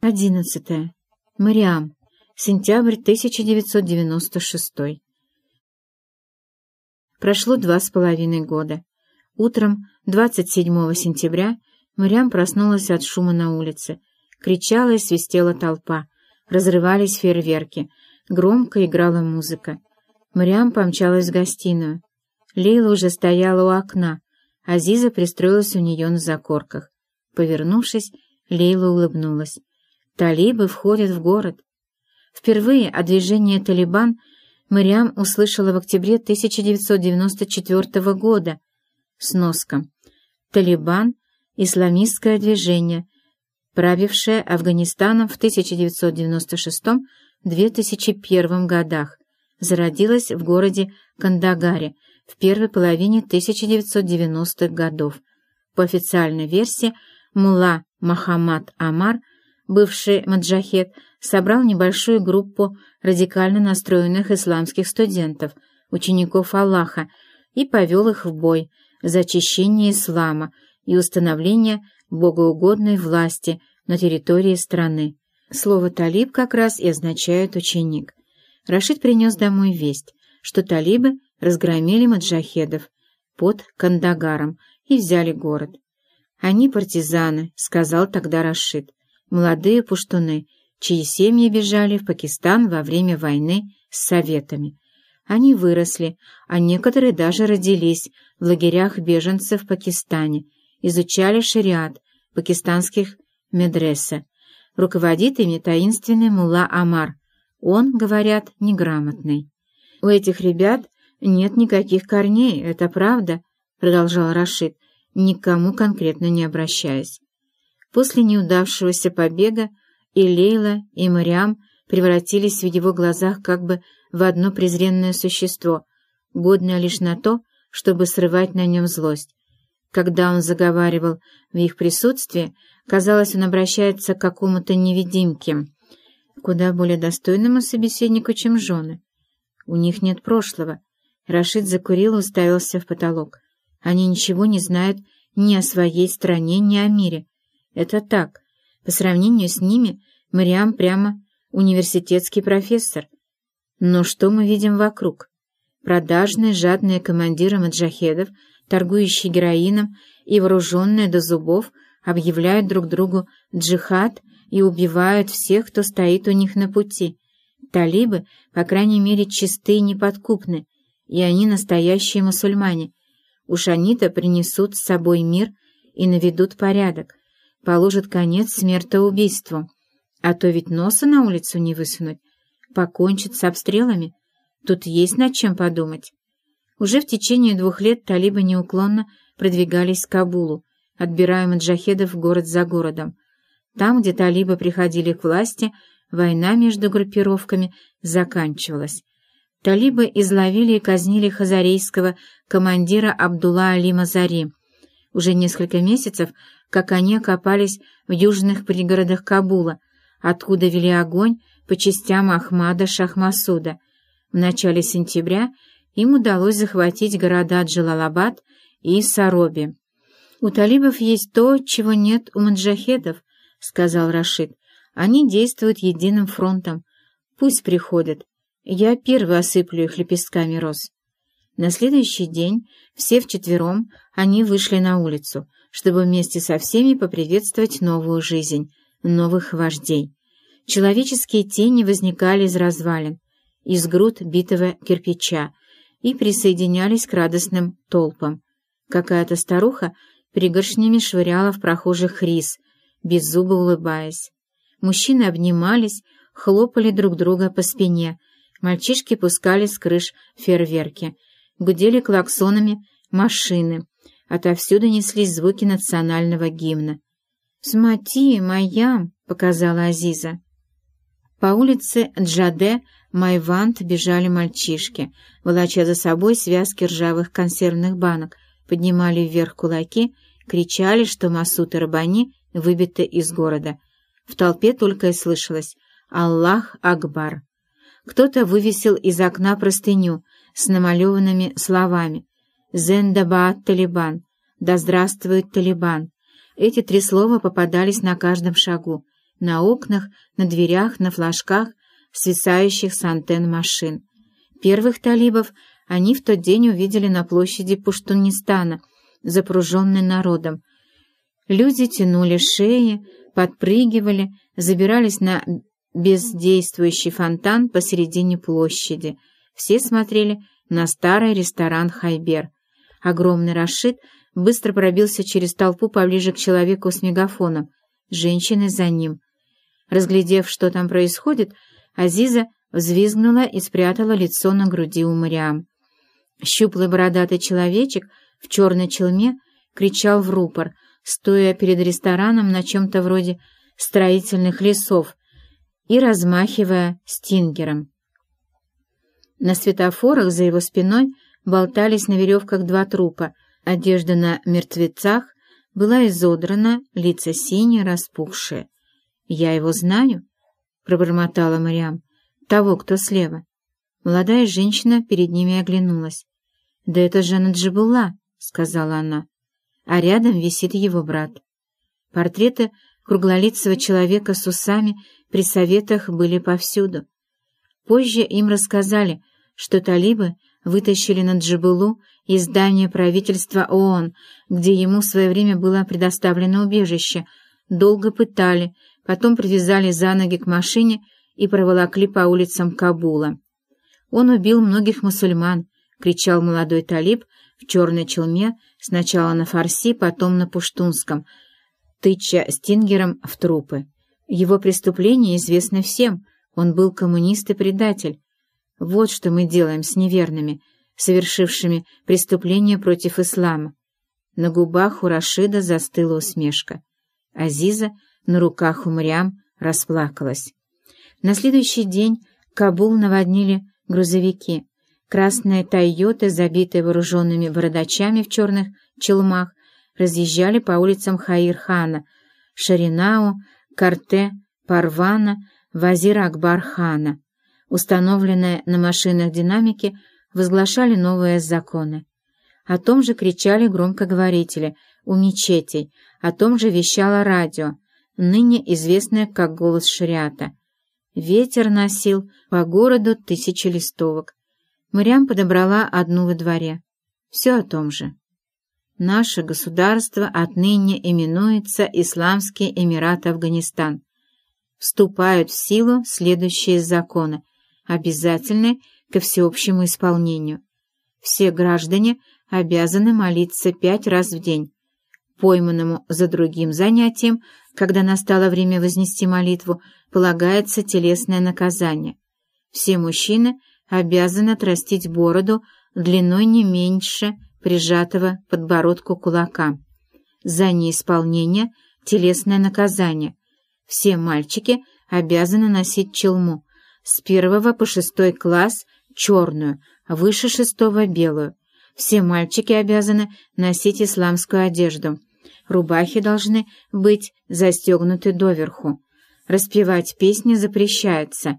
11. Мариам. Сентябрь 1996. Прошло два с половиной года. Утром 27 сентября Мариам проснулась от шума на улице. Кричала и свистела толпа. Разрывались фейерверки. Громко играла музыка. Мариам помчалась в гостиную. Лейла уже стояла у окна. Азиза пристроилась у нее на закорках. Повернувшись, Лейла улыбнулась. Талибы входят в город. Впервые о движении «Талибан» Мариам услышала в октябре 1994 года. Сноска. «Талибан» — исламистское движение, правившее Афганистаном в 1996-2001 годах, зародилось в городе Кандагаре в первой половине 1990-х годов. По официальной версии, Мулла Махамад Амар — бывший маджахет, собрал небольшую группу радикально настроенных исламских студентов, учеников Аллаха, и повел их в бой за очищение ислама и установление богоугодной власти на территории страны. Слово «талиб» как раз и означает «ученик». Рашид принес домой весть, что талибы разгромили маджахедов под Кандагаром и взяли город. «Они партизаны», — сказал тогда Рашид молодые пуштуны, чьи семьи бежали в Пакистан во время войны с Советами. Они выросли, а некоторые даже родились в лагерях беженцев в Пакистане, изучали шариат пакистанских медресе. Руководит ими таинственный мулла Амар. Он, говорят, неграмотный. «У этих ребят нет никаких корней, это правда», — продолжал Рашид, никому конкретно не обращаясь. После неудавшегося побега и Лейла, и Мариам превратились в его глазах как бы в одно презренное существо, годное лишь на то, чтобы срывать на нем злость. Когда он заговаривал в их присутствии, казалось, он обращается к какому-то невидимке, куда более достойному собеседнику, чем жены. У них нет прошлого. Рашид закурил и уставился в потолок. Они ничего не знают ни о своей стране, ни о мире. Это так. По сравнению с ними Мариам прямо университетский профессор. Но что мы видим вокруг? Продажные, жадные командиры маджахедов, торгующие героином и вооруженные до зубов, объявляют друг другу джихад и убивают всех, кто стоит у них на пути. Талибы, по крайней мере, чисты и неподкупны, и они настоящие мусульмане. Уж они-то принесут с собой мир и наведут порядок, положит конец смертоубийству. А то ведь носа на улицу не высунуть, покончит с обстрелами. Тут есть над чем подумать. Уже в течение двух лет талибы неуклонно продвигались к Кабулу, отбирая маджахедов город за городом. Там, где талибы приходили к власти, война между группировками заканчивалась. Талибы изловили и казнили хазарейского командира Абдулла Али Мазари. Уже несколько месяцев как они окопались в южных пригородах Кабула, откуда вели огонь по частям Ахмада Шахмасуда. В начале сентября им удалось захватить города Джалалабад и Сароби. «У талибов есть то, чего нет у маджахедов», — сказал Рашид. «Они действуют единым фронтом. Пусть приходят. Я первый осыплю их лепестками роз». На следующий день все вчетвером они вышли на улицу — чтобы вместе со всеми поприветствовать новую жизнь, новых вождей. Человеческие тени возникали из развалин, из груд битого кирпича и присоединялись к радостным толпам. Какая-то старуха пригоршнями швыряла в прохожих рис, беззубо улыбаясь. Мужчины обнимались, хлопали друг друга по спине, мальчишки пускали с крыш фейерверки, гудели клаксонами машины, Отовсюду неслись звуки национального гимна. «Смати, моя!» — показала Азиза. По улице Джаде Майвант бежали мальчишки, волоча за собой связки ржавых консервных банок, поднимали вверх кулаки, кричали, что Масуд и Рабани выбиты из города. В толпе только и слышалось «Аллах Акбар». Кто-то вывесил из окна простыню с намалеванными словами «Зендабаат Талибан», «Да здравствует Талибан». Эти три слова попадались на каждом шагу. на окнах, на дверях, на флажках, свисающих с антенн машин. Первых талибов они в тот день увидели на площади Пуштунистана, запруженной народом. Люди тянули шеи, подпрыгивали, забирались на бездействующий фонтан посередине площади. Все смотрели на старый ресторан «Хайбер». Огромный Рашид быстро пробился через толпу поближе к человеку с мегафоном, женщины за ним. Разглядев, что там происходит, Азиза взвизгнула и спрятала лицо на груди у Мариам. Щуплый бородатый человечек в черной челме кричал в рупор, стоя перед рестораном на чем-то вроде строительных лесов и размахивая стингером. На светофорах за его спиной болтались на веревках два трупа, одежда на мертвецах была изодрана, лица синие, распухшие. «Я его знаю?» — пробормотала Мариам. «Того, кто слева». Молодая женщина перед ними оглянулась. «Да это же Наджибулла», — сказала она. А рядом висит его брат. Портреты круглолицего человека с усами при советах были повсюду. Позже им рассказали, что талибы вытащили Наджибулу из здания правительства ООН, где ему в свое время было предоставлено убежище, долго пытали, потом привязали за ноги к машине и проволокли по улицам Кабула. Он убил многих мусульман, — кричал молодой талиб в черной челме, сначала на фарси, потом на пуштунском, тыча стингером в трупы. Его преступление известно всем, он был коммунист и предатель. Вот что мы делаем с неверными, совершившими преступление против ислама. На губах у Рашида застыла усмешка. Азиза на руках у Мрям расплакалась. На следующий день Кабул наводнили грузовики. Красные «Тойоты», забитые вооруженными бородачами в черных челмах, разъезжали по улицам Хаир-хана, Шаринау, Карте, Парвана, Вазира Акбар-хана. Установленные на машинах динамики возглашали новые законы. О том же кричали громкоговорители у мечетей, о том же вещало радио, ныне известное как голос шариата. Ветер носил по городу тысячи листовок. Мрям подобрала одну во дворе. Все о том же. Наше государство отныне именуется Исламский Эмират Афганистан. Вступают в силу следующие законы, обязательные ко всеобщему исполнению. Все граждане обязаны молиться пять раз в день. Пойманному за другим занятием, когда настало время вознести молитву, полагается телесное наказание. Все мужчины – обязан отрастить бороду длиной не меньше прижатого подбородку кулака. За неисполнение — телесное наказание. Все мальчики обязаны носить челму. С первого по шестой класс — черную, выше шестого — белую. Все мальчики обязаны носить исламскую одежду. Рубахи должны быть застегнуты доверху. Распевать песни запрещается.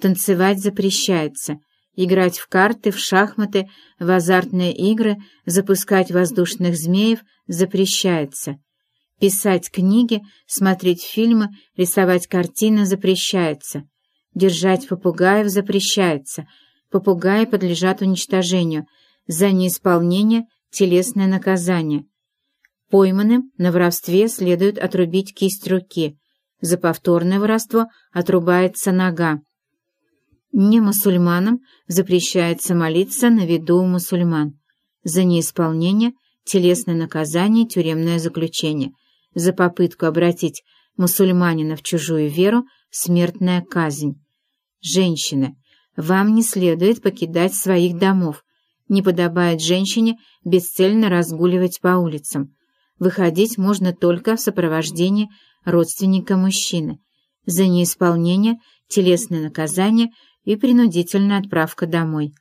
Танцевать запрещается играть в карты, в шахматы, в азартные игры, запускать воздушных змеев запрещается. Писать книги, смотреть фильмы, рисовать картины запрещается. Держать попугаев запрещается. Попугаи подлежат уничтожению. За неисполнение – телесное наказание. Пойманным на воровстве следует отрубить кисть руки. За повторное воровство отрубается нога. Не мусульманам запрещается молиться на виду у мусульман. За неисполнение – телесное наказание, тюремное заключение. За попытку обратить мусульманина в чужую веру – смертная казнь. Женщины, вам не следует покидать своих домов. Не подобает женщине бесцельно разгуливать по улицам. Выходить можно только в сопровождении родственника мужчины. За неисполнение – телесное наказание – и принудительная отправка домой.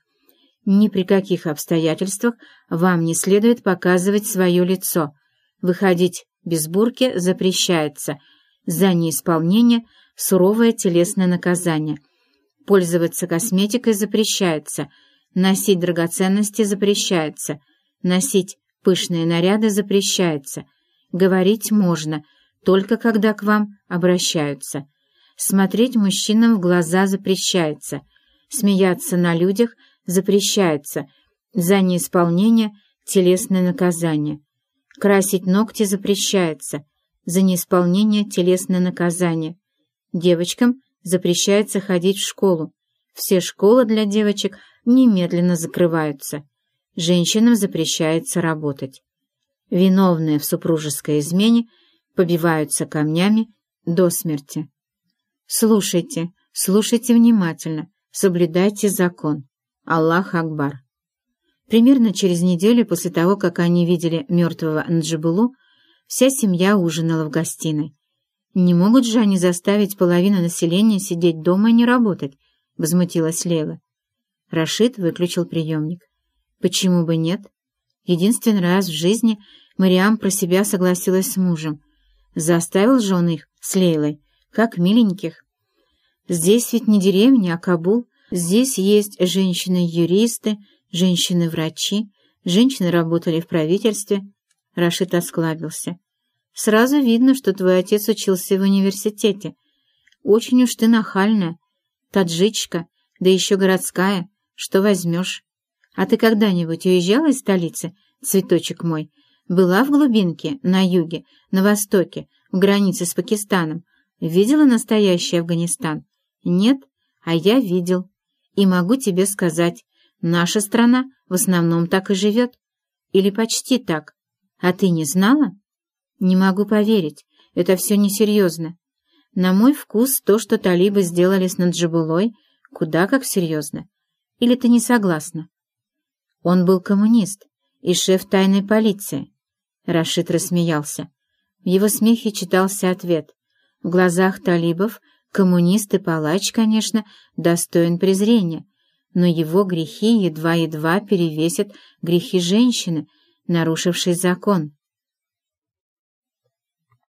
Ни при каких обстоятельствах вам не следует показывать свое лицо. Выходить без бурки запрещается. За неисполнение суровое телесное наказание. Пользоваться косметикой запрещается. Носить драгоценности запрещается. Носить пышные наряды запрещается. Говорить можно, только когда к вам обращаются. Смотреть мужчинам в глаза запрещается, смеяться на людях запрещается, за неисполнение телесное наказание. Красить ногти запрещается, за неисполнение телесное наказание. Девочкам запрещается ходить в школу. Все школы для девочек немедленно закрываются. Женщинам запрещается работать. Виновные в супружеской измене побиваются камнями до смерти. Слушайте, слушайте внимательно, соблюдайте закон. Аллах Акбар. Примерно через неделю после того, как они видели мертвого Нджибулу, вся семья ужинала в гостиной. «Не могут же они заставить половину населения сидеть дома и не работать?» — возмутилась Лейла. Рашид выключил приемник. «Почему бы нет? Единственный раз в жизни Мариам про себя согласилась с мужем. Заставил же он их с Лейлой, как миленьких. Здесь ведь не деревня, а Кабул. Здесь есть женщины-юристы, женщины-врачи, женщины работали в правительстве. Рашид осклабился. Сразу видно, что твой отец учился в университете. Очень уж ты нахальная, таджичка, да еще городская. Что возьмешь? А ты когда-нибудь уезжала из столицы, цветочек мой? Была в глубинке, на юге, на востоке, в границе с Пакистаном. Видела настоящий Афганистан? Нет, а я видел. И могу тебе сказать, наша страна в основном так и живет. Или почти так. А ты не знала? Не могу поверить, это все несерьезно. На мой вкус то, что талибы сделали с Наджибулой, куда как серьезно. Или ты не согласна? Он был коммунист и шеф тайной полиции. Рашид рассмеялся. В его смехе читался ответ. В глазах талибов коммунист и палач, конечно, достоин презрения, но его грехи едва-едва перевесят грехи женщины, нарушившей закон.